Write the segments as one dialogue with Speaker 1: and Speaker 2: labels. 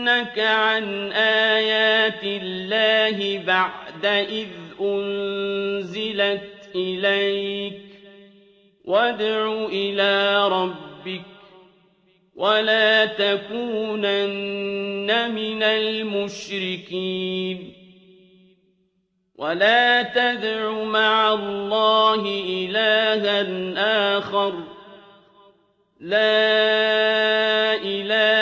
Speaker 1: يَصُدُّنَّكَ عَنْ آيَاتِ اللَّهِ بَعْدَ إِذْ أُنزِلَتْ إِلَيْكَ ۖ وَادْعُ إِلَىٰ رَبِّكَ وَلَا تَكُونَنَّ مِنَ الْمُشْرِكِينَ وَلَا تَدْعُ مَعَ اللَّهِ إِلَٰهًا آخَرَ ۖ لَا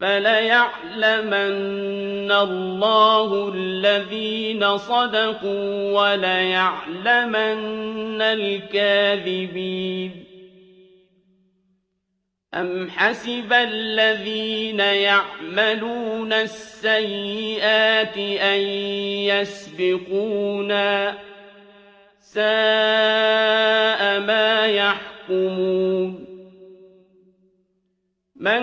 Speaker 1: فَلَيَعْلَمَنَّ اللَّهُ الَّذِينَ صَدَقُوا وَلَيَعْلَمَنَّ الْكَاذِبِينَ أَمْ حَسِبَ الَّذِينَ يَعْمَلُونَ السَّيِّئَاتِ أَن يَسْبِقُونَا ۚ سَاءَ مَا يَحْكُمُونَ مَن